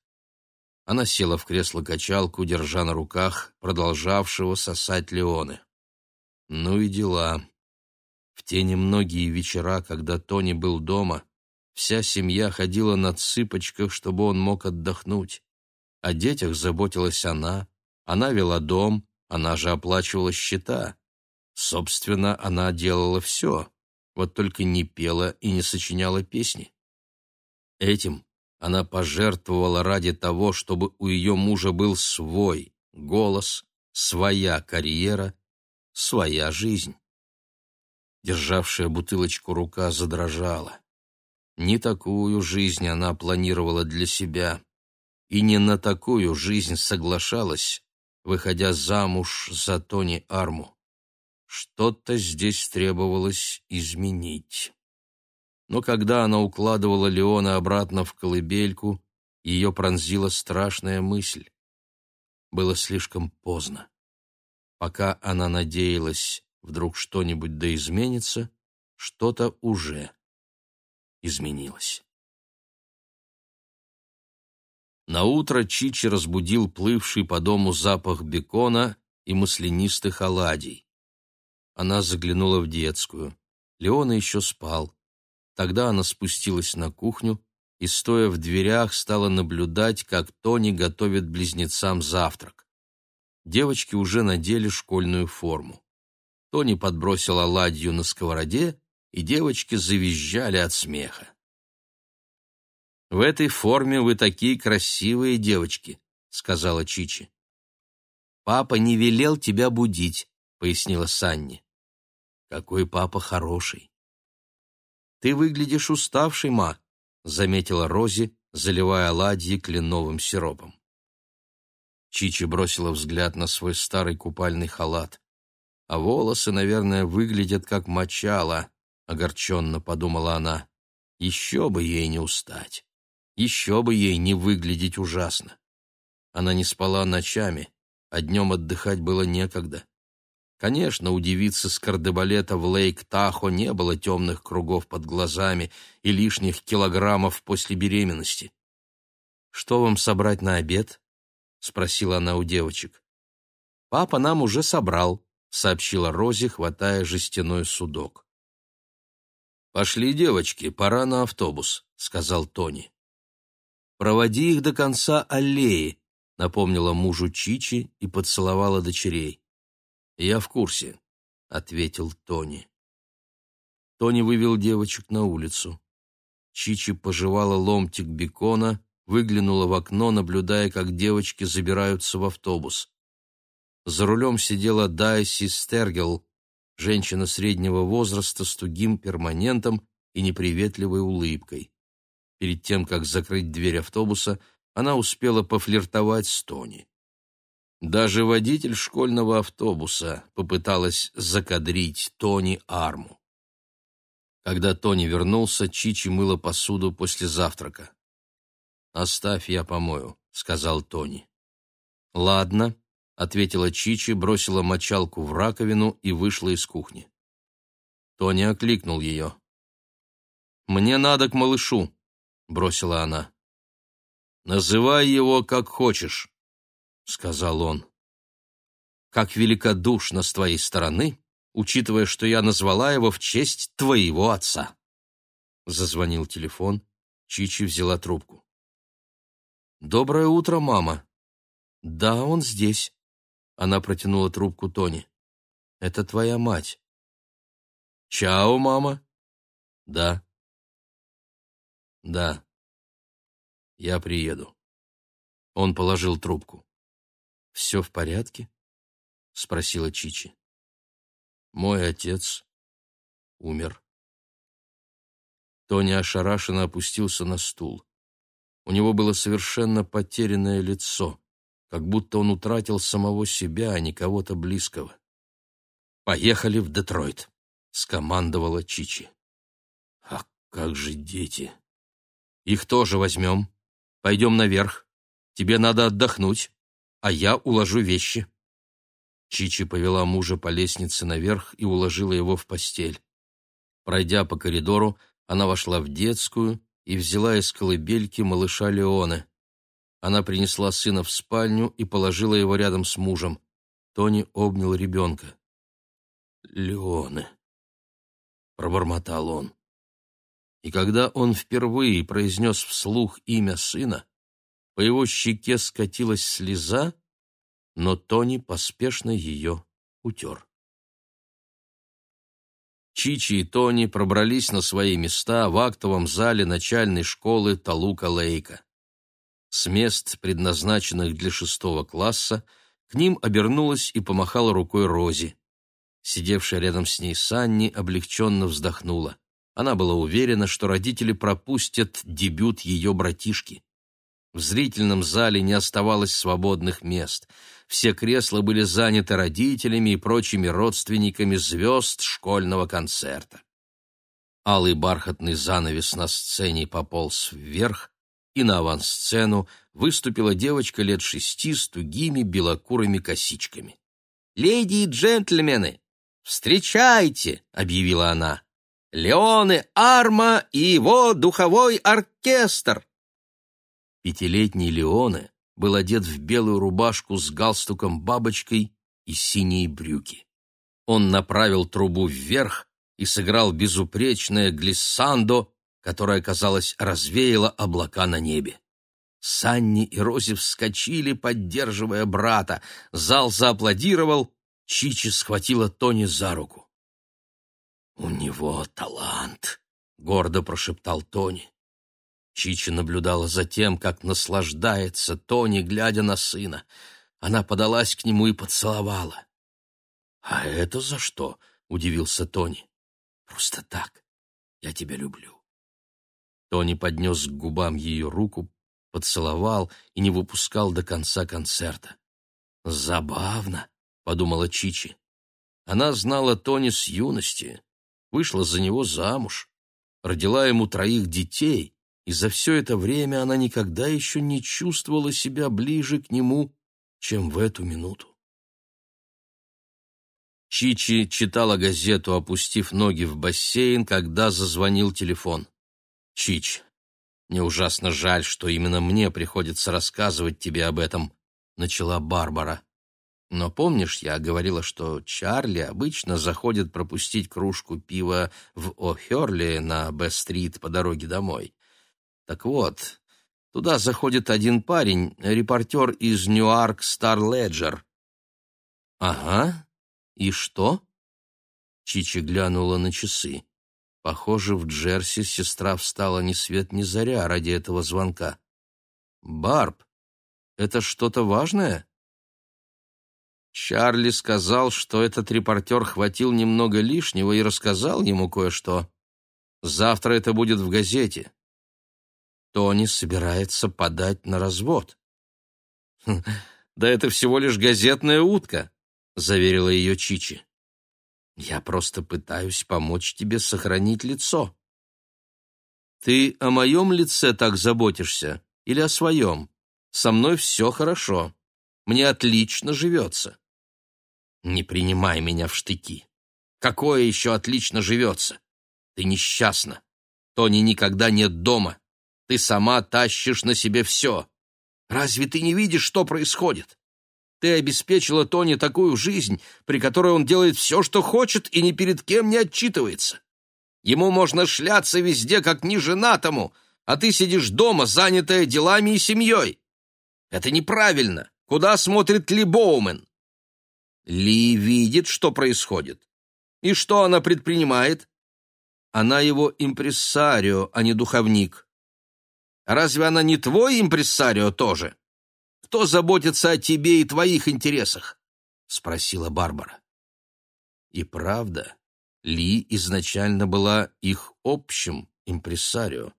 Она села в кресло-качалку, держа на руках продолжавшего сосать Леоны. Ну и дела. В те немногие вечера, когда Тони был дома, вся семья ходила на цыпочках, чтобы он мог отдохнуть. О детях заботилась она, она вела дом, она же оплачивала счета. Собственно, она делала все вот только не пела и не сочиняла песни. Этим она пожертвовала ради того, чтобы у ее мужа был свой голос, своя карьера, своя жизнь. Державшая бутылочку рука задрожала. Не такую жизнь она планировала для себя, и не на такую жизнь соглашалась, выходя замуж за Тони Арму. Что-то здесь требовалось изменить. Но когда она укладывала Леона обратно в колыбельку, ее пронзила страшная мысль. Было слишком поздно. Пока она надеялась, вдруг что-нибудь да изменится, что-то уже изменилось. На утро Чичи разбудил плывший по дому запах бекона и маслянистых оладий. Она заглянула в детскую. Леона еще спал. Тогда она спустилась на кухню и, стоя в дверях, стала наблюдать, как Тони готовит близнецам завтрак. Девочки уже надели школьную форму. Тони подбросил оладью на сковороде, и девочки завизжали от смеха. «В этой форме вы такие красивые девочки», — сказала Чичи. «Папа не велел тебя будить», — пояснила Санни. «Какой папа хороший». «Ты выглядишь уставший, ма», — заметила Рози, заливая оладьи кленовым сиропом. Чичи бросила взгляд на свой старый купальный халат. «А волосы, наверное, выглядят как мочало», — огорченно подумала она. «Еще бы ей не устать». Еще бы ей не выглядеть ужасно. Она не спала ночами, а днем отдыхать было некогда. Конечно, у девицы с кардебалета в Лейк-Тахо не было темных кругов под глазами и лишних килограммов после беременности. «Что вам собрать на обед?» — спросила она у девочек. «Папа нам уже собрал», — сообщила Рози, хватая жестяной судок. «Пошли, девочки, пора на автобус», — сказал Тони. «Проводи их до конца аллеи», — напомнила мужу Чичи и поцеловала дочерей. «Я в курсе», — ответил Тони. Тони вывел девочек на улицу. Чичи пожевала ломтик бекона, выглянула в окно, наблюдая, как девочки забираются в автобус. За рулем сидела Дайси Стергел, женщина среднего возраста с тугим перманентом и неприветливой улыбкой. Перед тем, как закрыть дверь автобуса, она успела пофлиртовать с Тони. Даже водитель школьного автобуса попыталась закадрить Тони Арму. Когда Тони вернулся, Чичи мыла посуду после завтрака. «Оставь, я помою», — сказал Тони. «Ладно», — ответила Чичи, бросила мочалку в раковину и вышла из кухни. Тони окликнул ее. «Мне надо к малышу», бросила она. Называй его как хочешь, сказал он. Как великодушно с твоей стороны, учитывая, что я назвала его в честь твоего отца. Зазвонил телефон, Чичи взяла трубку. Доброе утро, мама. Да, он здесь. Она протянула трубку Тони. Это твоя мать. Чао, мама. Да. Да. Я приеду. Он положил трубку. Все в порядке? спросила Чичи. Мой отец умер. Тони ошарашенно опустился на стул. У него было совершенно потерянное лицо, как будто он утратил самого себя, а не кого-то близкого. «Поехали в Детройт», — скомандовала Чичи. «А как же дети?» Их тоже возьмем. Пойдем наверх. Тебе надо отдохнуть, а я уложу вещи». Чичи повела мужа по лестнице наверх и уложила его в постель. Пройдя по коридору, она вошла в детскую и взяла из колыбельки малыша Леоны. Она принесла сына в спальню и положила его рядом с мужем. Тони обнял ребенка. «Леоне», — пробормотал он. И когда он впервые произнес вслух имя сына, по его щеке скатилась слеза, но Тони поспешно ее утер. Чичи и Тони пробрались на свои места в актовом зале начальной школы Талука-Лейка. С мест, предназначенных для шестого класса, к ним обернулась и помахала рукой Рози. Сидевшая рядом с ней Санни облегченно вздохнула. Она была уверена, что родители пропустят дебют ее братишки. В зрительном зале не оставалось свободных мест. Все кресла были заняты родителями и прочими родственниками звезд школьного концерта. Алый бархатный занавес на сцене пополз вверх, и на авансцену выступила девочка лет шести с тугими белокурыми косичками. «Леди и джентльмены, встречайте!» — объявила она. Леоне Арма и его духовой оркестр. Пятилетний Леоне был одет в белую рубашку с галстуком-бабочкой и синие брюки. Он направил трубу вверх и сыграл безупречное глиссандо, которое, казалось, развеяло облака на небе. Санни и Рози вскочили, поддерживая брата. Зал зааплодировал. Чичи схватила Тони за руку. «У него талант», — гордо прошептал Тони. Чичи наблюдала за тем, как наслаждается Тони, глядя на сына. Она подалась к нему и поцеловала. «А это за что?» — удивился Тони. «Просто так. Я тебя люблю». Тони поднес к губам ее руку, поцеловал и не выпускал до конца концерта. «Забавно», — подумала Чичи. Она знала Тони с юности, вышла за него замуж, родила ему троих детей, и за все это время она никогда еще не чувствовала себя ближе к нему, чем в эту минуту. Чичи читала газету, опустив ноги в бассейн, когда зазвонил телефон. «Чич, мне ужасно жаль, что именно мне приходится рассказывать тебе об этом», — начала Барбара. «Но помнишь, я говорила, что Чарли обычно заходит пропустить кружку пива в О'Херли на Б-стрит по дороге домой? Так вот, туда заходит один парень, репортер из Ньюарк Стар Леджер». «Ага. И что?» Чичи глянула на часы. Похоже, в Джерси сестра встала ни свет ни заря ради этого звонка. «Барб, это что-то важное?» Чарли сказал, что этот репортер хватил немного лишнего и рассказал ему кое-что. Завтра это будет в газете. Тони собирается подать на развод. «Хм, «Да это всего лишь газетная утка», — заверила ее Чичи. Я просто пытаюсь помочь тебе сохранить лицо. Ты о моем лице так заботишься или о своем? Со мной все хорошо. Мне отлично живется. Не принимай меня в штыки. Какое еще отлично живется? Ты несчастна. Тони никогда нет дома. Ты сама тащишь на себе все. Разве ты не видишь, что происходит? Ты обеспечила Тони такую жизнь, при которой он делает все, что хочет, и ни перед кем не отчитывается. Ему можно шляться везде, как неженатому, а ты сидишь дома, занятая делами и семьей. Это неправильно. Куда смотрит Ли Боумен? Ли видит, что происходит. И что она предпринимает? Она его импрессарио, а не духовник. Разве она не твой импрессарио тоже? Кто заботится о тебе и твоих интересах?» — спросила Барбара. И правда, Ли изначально была их общим импресарио.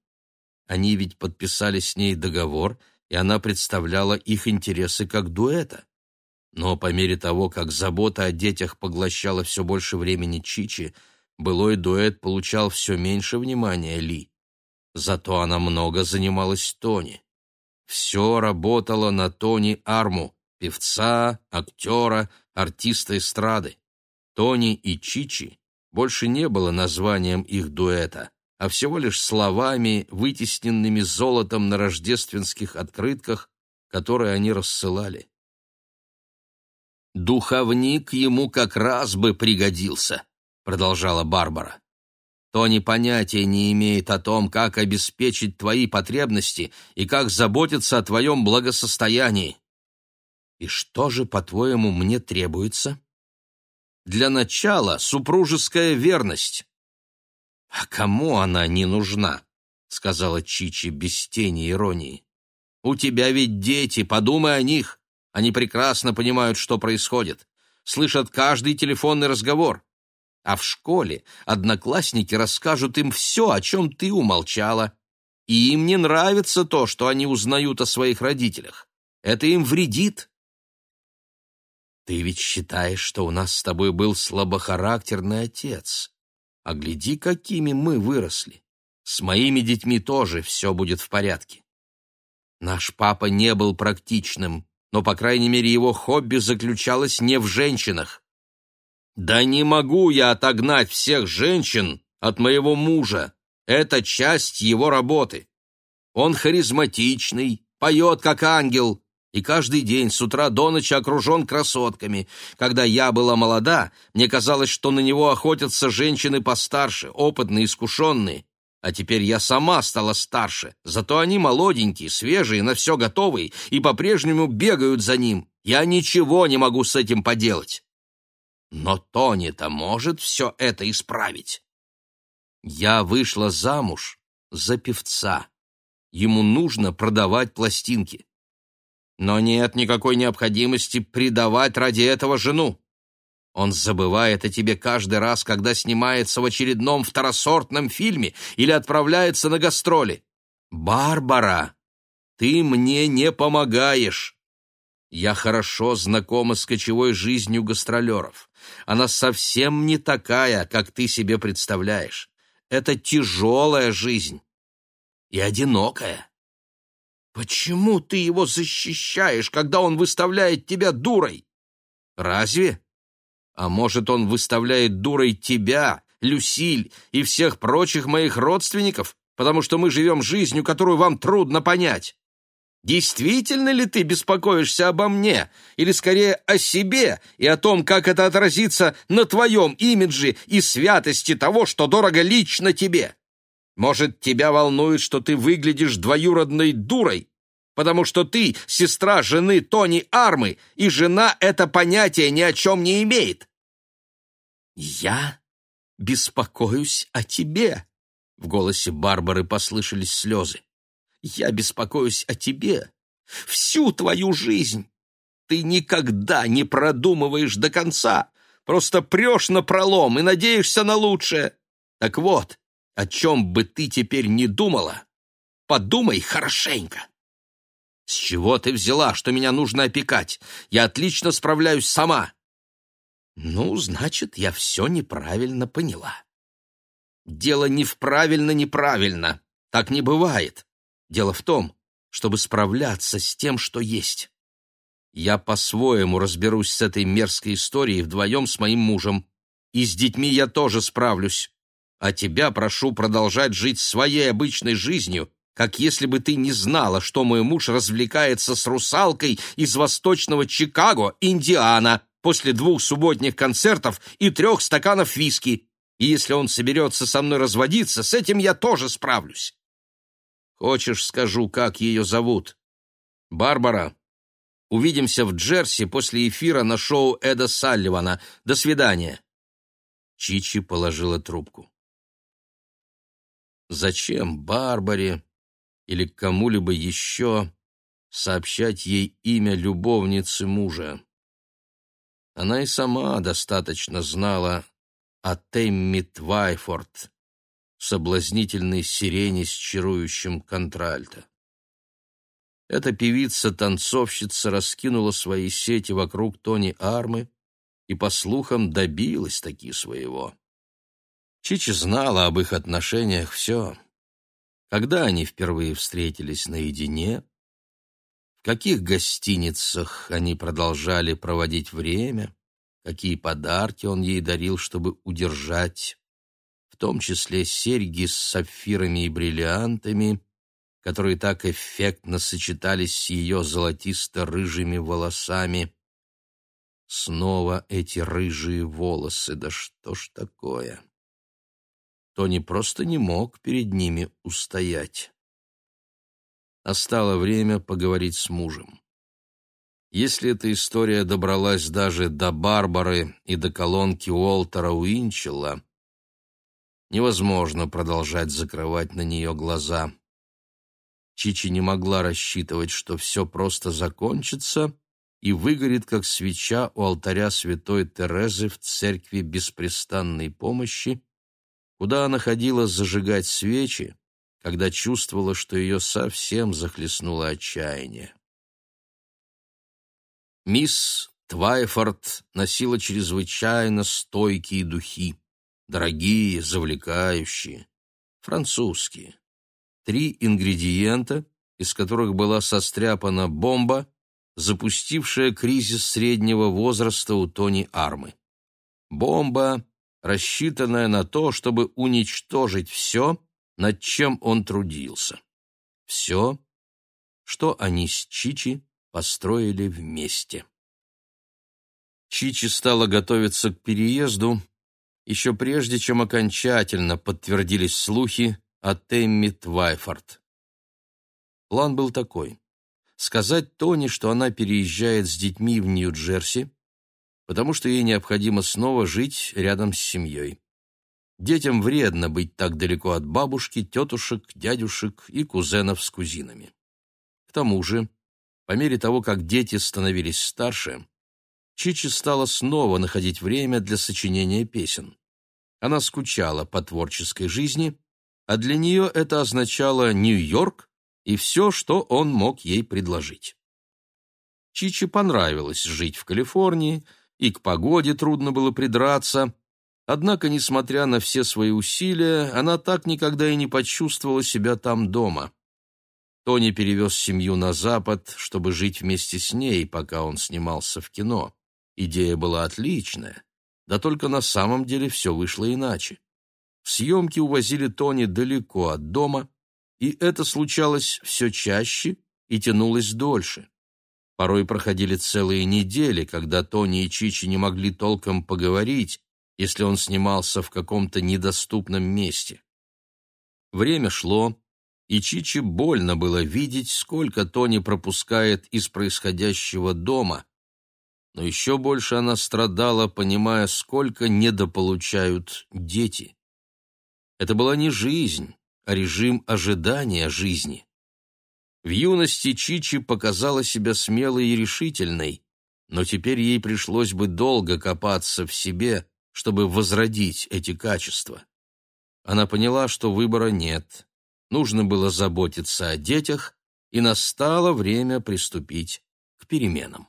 Они ведь подписали с ней договор, и она представляла их интересы как дуэта. Но по мере того, как забота о детях поглощала все больше времени Чичи, былой дуэт получал все меньше внимания Ли. Зато она много занималась Тони. Все работало на Тони Арму, певца, актера, артиста эстрады. Тони и Чичи больше не было названием их дуэта, а всего лишь словами, вытесненными золотом на рождественских открытках, которые они рассылали. «Духовник ему как раз бы пригодился», — продолжала Барбара. Тони понятия не имеет о том, как обеспечить твои потребности и как заботиться о твоем благосостоянии. И что же, по-твоему, мне требуется? Для начала супружеская верность. А кому она не нужна? сказала Чичи без тени иронии. У тебя ведь дети, подумай о них. Они прекрасно понимают, что происходит. Слышат каждый телефонный разговор. А в школе одноклассники расскажут им все, о чем ты умолчала. И им не нравится то, что они узнают о своих родителях. Это им вредит. Ты ведь считаешь, что у нас с тобой был слабохарактерный отец. А гляди, какими мы выросли. С моими детьми тоже все будет в порядке. Наш папа не был практичным, но, по крайней мере, его хобби заключалось не в женщинах. Да не могу я отогнать всех женщин от моего мужа. Это часть его работы. Он харизматичный, поет как ангел, и каждый день с утра до ночи окружен красотками. Когда я была молода, мне казалось, что на него охотятся женщины постарше, опытные, искушенные. А теперь я сама стала старше, зато они молоденькие, свежие, на все готовые и по-прежнему бегают за ним. Я ничего не могу с этим поделать. Но Тони-то может все это исправить. Я вышла замуж за певца. Ему нужно продавать пластинки. Но нет никакой необходимости предавать ради этого жену. Он забывает о тебе каждый раз, когда снимается в очередном второсортном фильме или отправляется на гастроли. Барбара, ты мне не помогаешь. Я хорошо знакома с кочевой жизнью гастролеров. Она совсем не такая, как ты себе представляешь. Это тяжелая жизнь и одинокая. Почему ты его защищаешь, когда он выставляет тебя дурой? Разве? А может, он выставляет дурой тебя, Люсиль и всех прочих моих родственников, потому что мы живем жизнью, которую вам трудно понять? Действительно ли ты беспокоишься обо мне, или скорее о себе и о том, как это отразится на твоем имидже и святости того, что дорого лично тебе? Может, тебя волнует, что ты выглядишь двоюродной дурой, потому что ты сестра жены Тони Армы, и жена это понятие ни о чем не имеет. Я беспокоюсь о тебе. В голосе Барбары послышались слезы. Я беспокоюсь о тебе. Всю твою жизнь. Ты никогда не продумываешь до конца. Просто прешь на пролом и надеешься на лучшее. Так вот, о чем бы ты теперь не думала, подумай хорошенько. С чего ты взяла, что меня нужно опекать? Я отлично справляюсь сама. Ну, значит, я все неправильно поняла. Дело не в правильно-неправильно. Так не бывает. Дело в том, чтобы справляться с тем, что есть. Я по-своему разберусь с этой мерзкой историей вдвоем с моим мужем. И с детьми я тоже справлюсь. А тебя прошу продолжать жить своей обычной жизнью, как если бы ты не знала, что мой муж развлекается с русалкой из восточного Чикаго, Индиана, после двух субботних концертов и трех стаканов виски. И если он соберется со мной разводиться, с этим я тоже справлюсь. Хочешь, скажу, как ее зовут? Барбара. Увидимся в Джерси после эфира на шоу Эда Салливана. До свидания. Чичи положила трубку. Зачем Барбаре или кому-либо еще сообщать ей имя любовницы мужа? Она и сама достаточно знала о Темми Твайфорд, соблазнительной сирене с чарующим контральто. Эта певица-танцовщица раскинула свои сети вокруг Тони Армы и, по слухам, добилась таки своего. Чичи знала об их отношениях все. Когда они впервые встретились наедине, в каких гостиницах они продолжали проводить время, какие подарки он ей дарил, чтобы удержать, в том числе серьги с сапфирами и бриллиантами, которые так эффектно сочетались с ее золотисто-рыжими волосами. Снова эти рыжие волосы, да что ж такое? Тони просто не мог перед ними устоять. Настало время поговорить с мужем. Если эта история добралась даже до Барбары и до колонки Уолтера Уинчелла, невозможно продолжать закрывать на нее глаза. Чичи не могла рассчитывать, что все просто закончится и выгорит, как свеча у алтаря святой Терезы в церкви беспрестанной помощи, куда она ходила зажигать свечи, когда чувствовала, что ее совсем захлестнуло отчаяние. Мисс Твайфорд носила чрезвычайно стойкие духи, дорогие, завлекающие, французские. Три ингредиента, из которых была состряпана бомба, запустившая кризис среднего возраста у Тони Армы. Бомба, рассчитанная на то, чтобы уничтожить все, над чем он трудился. Все, что они с Чичи построили вместе. Чичи стала готовиться к переезду еще прежде, чем окончательно подтвердились слухи о Темми Твайфорд. План был такой — сказать Тони, что она переезжает с детьми в Нью-Джерси, потому что ей необходимо снова жить рядом с семьей. Детям вредно быть так далеко от бабушки, тетушек, дядюшек и кузенов с кузинами. К тому же, по мере того, как дети становились старше, Чичи стала снова находить время для сочинения песен. Она скучала по творческой жизни, а для нее это означало Нью-Йорк и все, что он мог ей предложить. Чичи понравилось жить в Калифорнии, и к погоде трудно было придраться, однако, несмотря на все свои усилия, она так никогда и не почувствовала себя там дома. Тони перевез семью на Запад, чтобы жить вместе с ней, пока он снимался в кино. Идея была отличная, да только на самом деле все вышло иначе. Съемки увозили Тони далеко от дома, и это случалось все чаще и тянулось дольше. Порой проходили целые недели, когда Тони и Чичи не могли толком поговорить, если он снимался в каком-то недоступном месте. Время шло, и Чичи больно было видеть, сколько Тони пропускает из происходящего дома, но еще больше она страдала, понимая, сколько недополучают дети. Это была не жизнь, а режим ожидания жизни. В юности Чичи показала себя смелой и решительной, но теперь ей пришлось бы долго копаться в себе, чтобы возродить эти качества. Она поняла, что выбора нет. Нужно было заботиться о детях, и настало время приступить к переменам.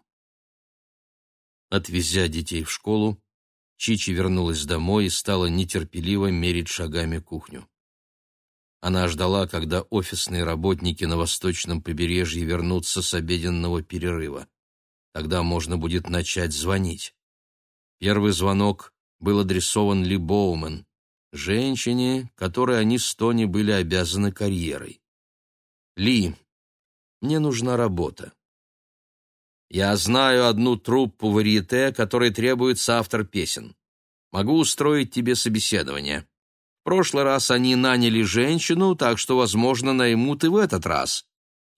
Отвезя детей в школу, Чичи вернулась домой и стала нетерпеливо мерить шагами кухню. Она ждала, когда офисные работники на восточном побережье вернутся с обеденного перерыва. Тогда можно будет начать звонить. Первый звонок был адресован Ли Боумен, женщине, которой они с Тони были обязаны карьерой. «Ли, мне нужна работа. Я знаю одну труппу варьете, которой требуется автор песен. Могу устроить тебе собеседование. Прошлый раз они наняли женщину, так что, возможно, наймут и в этот раз.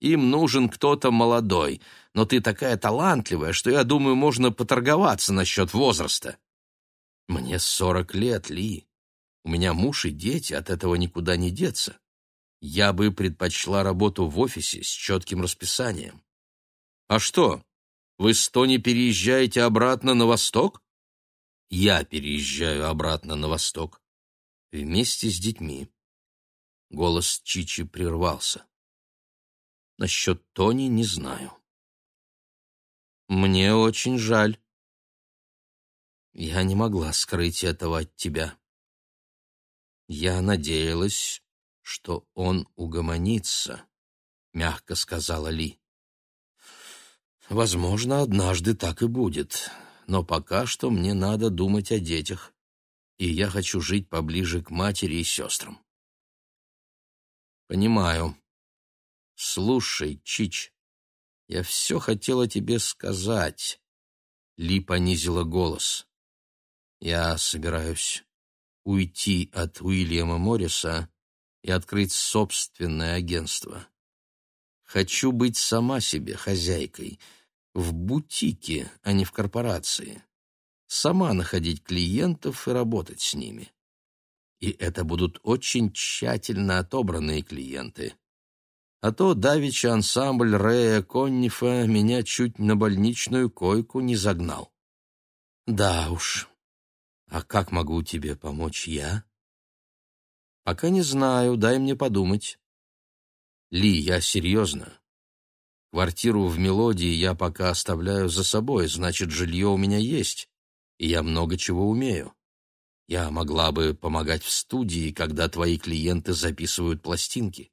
Им нужен кто-то молодой, но ты такая талантливая, что, я думаю, можно поторговаться насчет возраста. Мне сорок лет, Ли. У меня муж и дети, от этого никуда не деться. Я бы предпочла работу в офисе с четким расписанием. А что, вы с Тони переезжаете обратно на восток? Я переезжаю обратно на восток. Вместе с детьми. Голос Чичи прервался. Насчет Тони не знаю. Мне очень жаль. Я не могла скрыть этого от тебя. Я надеялась, что он угомонится, мягко сказала Ли. Возможно, однажды так и будет, но пока что мне надо думать о детях, и я хочу жить поближе к матери и сестрам. Понимаю. Слушай, Чич, я все хотела тебе сказать. Ли понизила голос. Я собираюсь уйти от Уильяма Морриса и открыть собственное агентство. Хочу быть сама себе хозяйкой, в бутике, а не в корпорации. Сама находить клиентов и работать с ними. И это будут очень тщательно отобранные клиенты. А то давеча ансамбль Рея Коннифа меня чуть на больничную койку не загнал. Да уж. А как могу тебе помочь я? Пока не знаю, дай мне подумать. Ли, я серьезно. Квартиру в «Мелодии» я пока оставляю за собой, значит, жилье у меня есть, и я много чего умею. Я могла бы помогать в студии, когда твои клиенты записывают пластинки.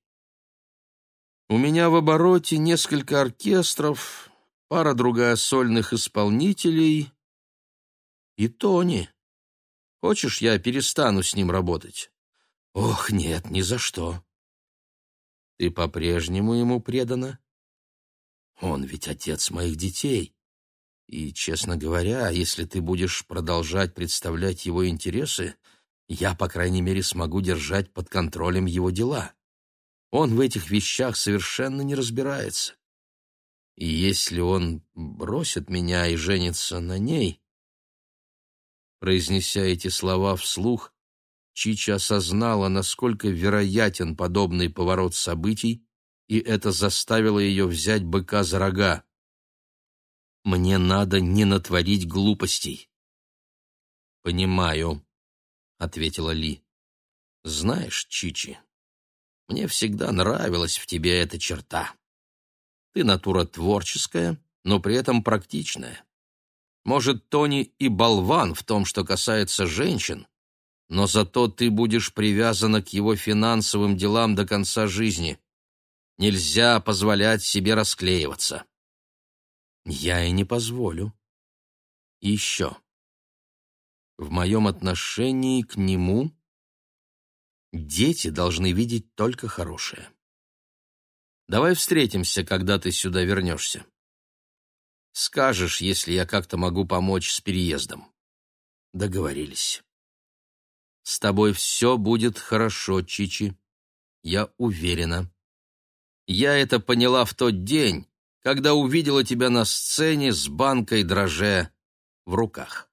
У меня в обороте несколько оркестров, пара-другая сольных исполнителей и Тони. Хочешь, я перестану с ним работать? Ох, нет, ни за что. Ты по-прежнему ему предана? Он ведь отец моих детей. И, честно говоря, если ты будешь продолжать представлять его интересы, я, по крайней мере, смогу держать под контролем его дела. Он в этих вещах совершенно не разбирается. И если он бросит меня и женится на ней, Произнеся эти слова вслух, Чича осознала, насколько вероятен подобный поворот событий, и это заставило ее взять быка за рога. «Мне надо не натворить глупостей». «Понимаю», — ответила Ли. «Знаешь, Чичи, мне всегда нравилась в тебе эта черта. Ты натура творческая, но при этом практичная. Может, Тони и болван в том, что касается женщин, но зато ты будешь привязана к его финансовым делам до конца жизни. Нельзя позволять себе расклеиваться. Я и не позволю. Еще. В моем отношении к нему дети должны видеть только хорошее. Давай встретимся, когда ты сюда вернешься. Скажешь, если я как-то могу помочь с переездом. Договорились. С тобой все будет хорошо, Чичи. Я уверена. Я это поняла в тот день, когда увидела тебя на сцене с банкой дроже в руках.